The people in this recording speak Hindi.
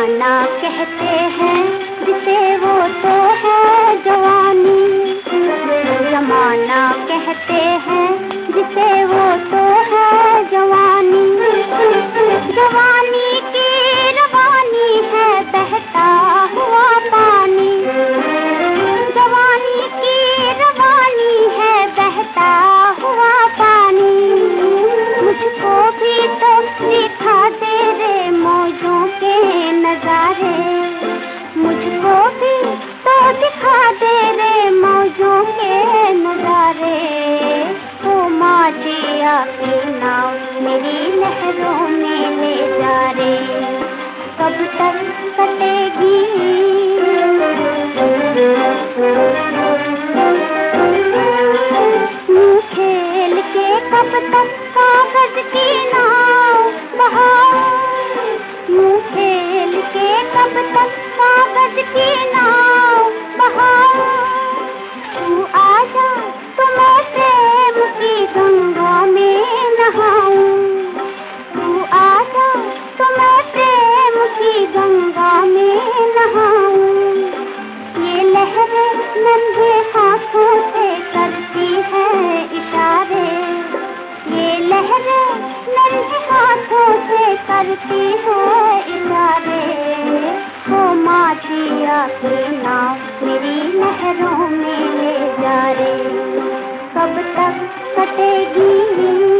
जमाना कहते हैं जिसे वो तो है जो आओ मेरी लहरों में ले जा रे। कब तक कटेगी करती है इशारे वो माछिया के नाम मेरी नहरों में ले जा रहे कब तक कटेगी